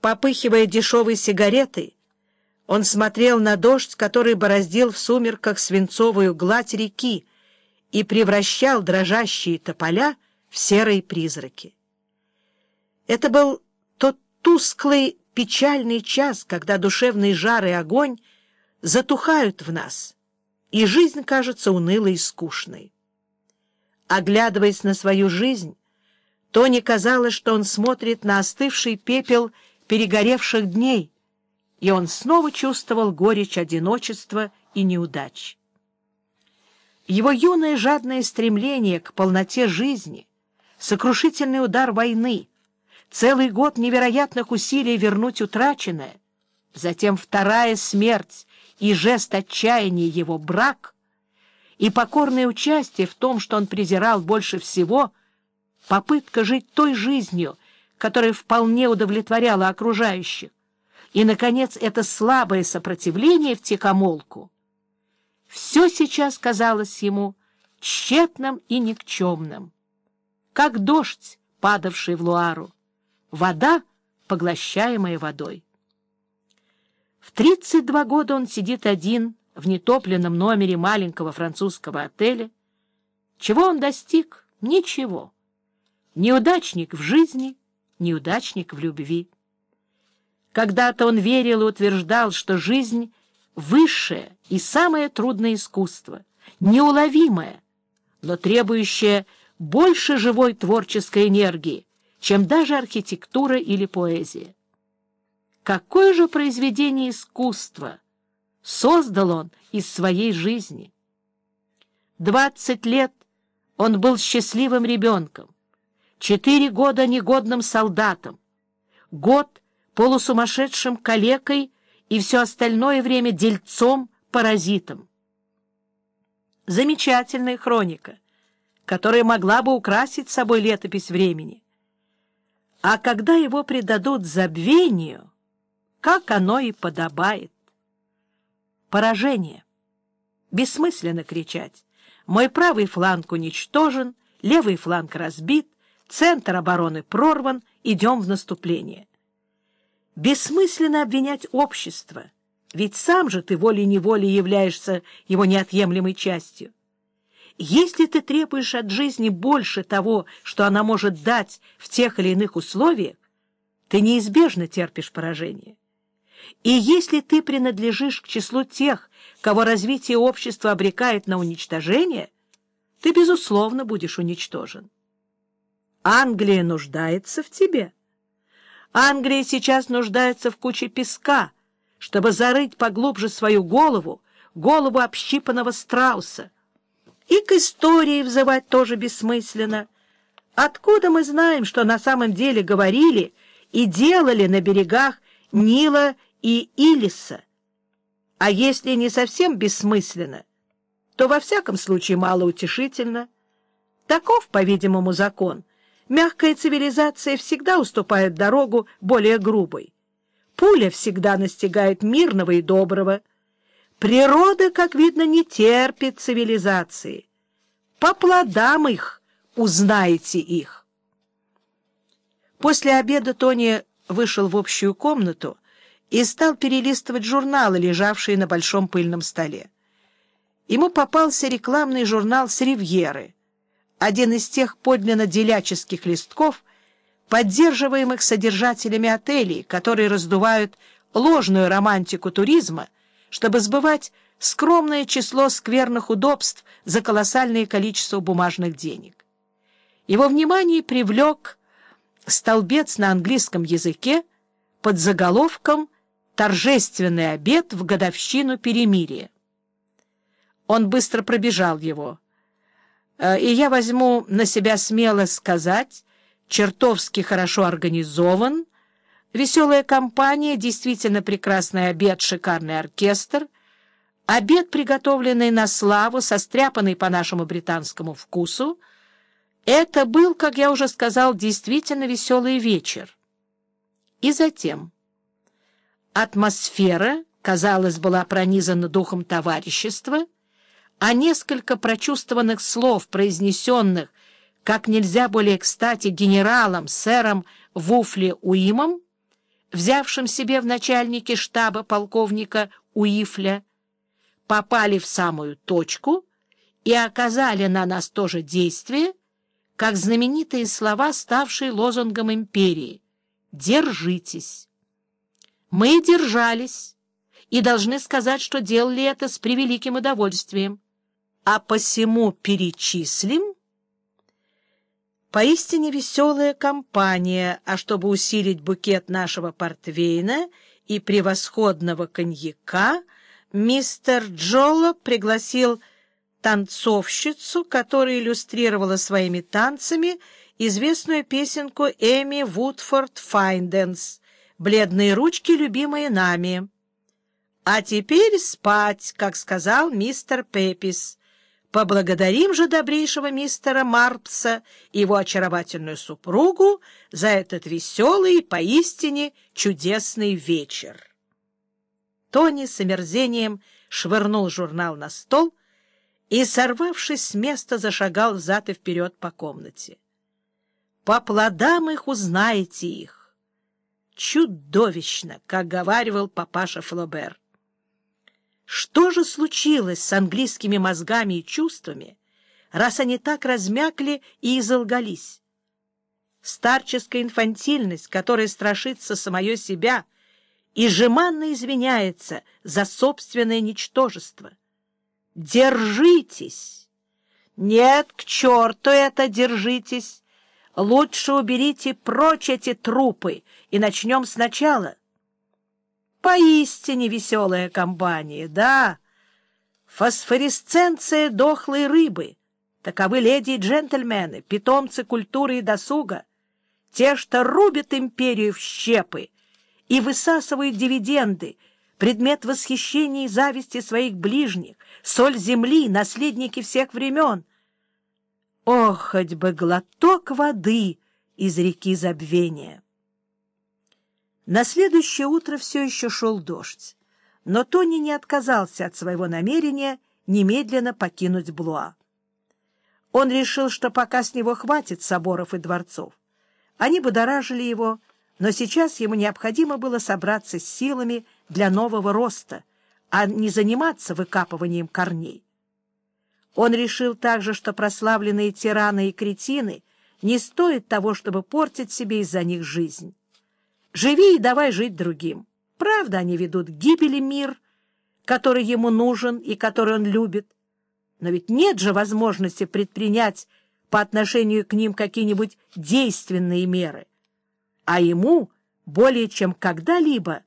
Попыхивая дешевой сигаретой, он смотрел на дождь, который бороздил в сумерках свинцовую гладь реки и превращал дрожащие тополя в серые призраки. Это был тот тусклый, печальный час, когда душевный жар и огонь затухают в нас, и жизнь кажется унылой и скучной. Оглядываясь на свою жизнь, Тони казалось, что он смотрит на остывший пепел перегоревших дней, и он снова чувствовал горечь одиночества и неудач. Его юное жадное стремление к полноте жизни, сокрушительный удар войны, целый год невероятных усилий вернуть утраченное, затем вторая смерть и жест отчаяния его брак и покорное участие в том, что он презирал больше всего, попытка жить той жизнью, которая вполне удовлетворяла окружающих, и, наконец, это слабое сопротивление в тихомолку. Все сейчас казалось ему тщетным и никчемным, как дождь, падавший в Луару, вода, поглощаемая водой. В 32 года он сидит один в нетопленном номере маленького французского отеля. Чего он достиг? Ничего. Неудачник в жизни, неудачник в любви. Когда-то он верил и утверждал, что жизнь — высшее и самое трудное искусство, неуловимое, но требующее больше живой творческой энергии, чем даже архитектура или поэзия. Какое же произведение искусства создал он из своей жизни? Двадцать лет он был счастливым ребенком, четыре года негодным солдатом, год полусумасшедшим калекой и все остальное время дельцом-паразитом. Замечательная хроника, которая могла бы украсить собой летопись времени. А когда его предадут забвению, как оно и подобает. Поражение. Бессмысленно кричать. Мой правый фланг уничтожен, левый фланг разбит, Центр обороны прорван, идем в наступление. Бессмысленно обвинять общество, ведь сам же ты волей-неволей являешься его неотъемлемой частью. Если ты требуешь от жизни больше того, что она может дать в тех или иных условиях, ты неизбежно терпишь поражение. И если ты принадлежишь к числу тех, кого развитие общества обрекает на уничтожение, ты, безусловно, будешь уничтожен. Англия нуждается в тебе. Англия сейчас нуждается в куче песка, чтобы зарыть поглубже свою голову, голову общипанного страуса. И к истории взывать тоже бессмысленно. Откуда мы знаем, что на самом деле говорили и делали на берегах Нила и Илиса? А если не совсем бессмысленно, то во всяком случае малоутешительно. Таков, по-видимому, закон — Мягкая цивилизация всегда уступает дорогу более грубой. Пуля всегда настигает мирного и доброго. Природа, как видно, не терпит цивилизации. По плодам их узнаете их. После обеда Тони вышел в общую комнату и стал перелистывать журналы, лежавшие на большом пыльном столе. Ему попался рекламный журнал с ривьеры — один из тех подлинно деляческих листков, поддерживаемых содержателями отелей, которые раздувают ложную романтику туризма, чтобы сбывать скромное число скверных удобств за колоссальное количество бумажных денег. Его внимание привлек столбец на английском языке под заголовком «Торжественный обед в годовщину перемирия». Он быстро пробежал его — и я возьму на себя смело сказать, чертовски хорошо организован, веселая компания, действительно прекрасный обед, шикарный оркестр, обед, приготовленный на славу, состряпанный по нашему британскому вкусу, это был, как я уже сказал, действительно веселый вечер. И затем атмосфера, казалось, была пронизана духом товарищества — а несколько прочувствованных слов, произнесенных как нельзя более кстати генералом, сэром Вуфли Уимом, взявшим себе в начальнике штаба полковника Уифля, попали в самую точку и оказали на нас то же действие, как знаменитые слова, ставшие лозунгом империи «Держитесь». Мы держались и должны сказать, что делали это с превеликим удовольствием. А посему перечислим Поистине веселая компания, а чтобы усилить букет нашего портвейна и превосходного коньяка, мистер Джолло пригласил танцовщицу, которая иллюстрировала своими танцами известную песенку Эми Вудфорд Файнденс «Бледные ручки, любимые нами». «А теперь спать», как сказал мистер Пепис. Поблагодарим же добрейшего мистера Марпса и его очаровательную супругу за этот веселый и поистине чудесный вечер. Тони с омерзением швырнул журнал на стол и, сорвавшись с места, зашагал взад и вперед по комнате. «По плодам их узнаете их!» «Чудовищно!» — как говаривал папаша Флобер. Что же случилось с английскими мозгами и чувствами, раз они так размякли и изолгались? Старческая инфантильность, которая страшится самое себя и жеманно извиняется за собственное ничтожество. Держитесь! Нет, к черту это держитесь! Лучше уберите прочь эти трупы и начнем сначала. Поистине веселая компания, да. Фосфоресценция дохлой рыбы. Таковы леди и джентльмены, питомцы культуры и досуга. Те, что рубят империю в щепы и высасывают дивиденды, предмет восхищения и зависти своих ближних, соль земли, наследники всех времен. Ох, хоть бы глоток воды из реки забвения! На следующее утро все еще шел дождь, но Тони не отказался от своего намерения немедленно покинуть Блуа. Он решил, что пока с него хватит соборов и дворцов. Они будоражили его, но сейчас ему необходимо было собраться с силами для нового роста, а не заниматься выкапыванием корней. Он решил также, что прославленные тираны и кретины не стоят того, чтобы портить себе из-за них жизнь. Живи и давай жить другим. Правда, они ведут к гибели мир, который ему нужен и который он любит. Но ведь нет же возможности предпринять по отношению к ним какие-нибудь действенные меры. А ему более чем когда-либо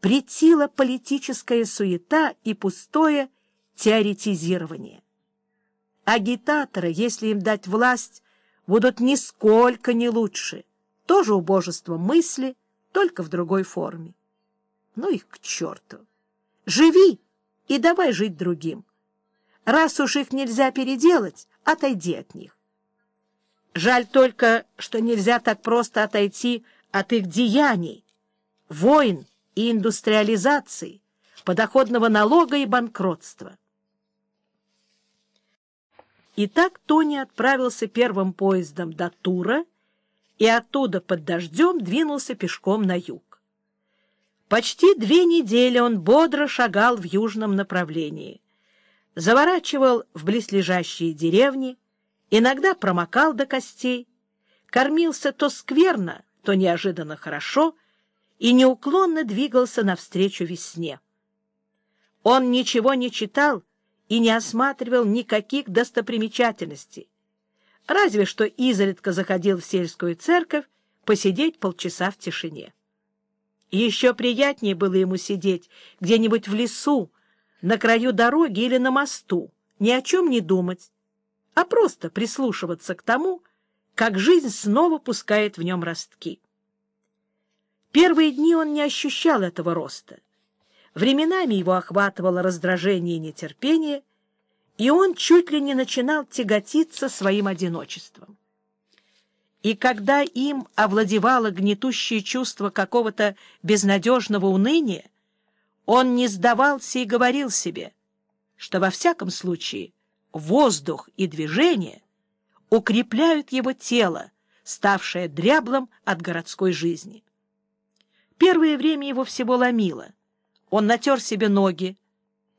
претила политическая суета и пустое теоретизирование. Агитаторы, если им дать власть, будут нисколько не лучше. Тоже убожество мысли, только в другой форме. Ну их к черту! Живи и давай жить другим. Раз уж их нельзя переделать, отойди от них. Жаль только, что нельзя так просто отойти от их деяний, войн и индустриализации, подоходного налога и банкротства. Итак, Тони отправился первым поездом до Тура и оттуда под дождем двинулся пешком на юг. Почти две недели он бодро шагал в южном направлении, заворачивал в близлежащие деревни, иногда промокал до костей, кормился то скверно, то неожиданно хорошо и неуклонно двигался навстречу весне. Он ничего не читал и не осматривал никаких достопримечательностей, разве что изредка заходил в сельскую церковь посидеть полчаса в тишине. еще приятнее было ему сидеть где-нибудь в лесу, на краю дороги или на мосту, ни о чем не думать, а просто прислушиваться к тому, как жизнь снова пускает в нем ростки. Первые дни он не ощущал этого роста. Временами его охватывало раздражение и нетерпение, и он чуть ли не начинал тяготиться своим одиночеством. И когда им овладевало гнетущее чувство какого-то безнадежного уныния, он не сдавался и говорил себе, что во всяком случае воздух и движение укрепляют его тело, ставшее дряблым от городской жизни. первое время его всего ломило. Он натер себе ноги,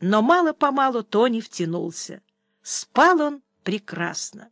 но мало-помалу Тони втянулся. Спал он прекрасно.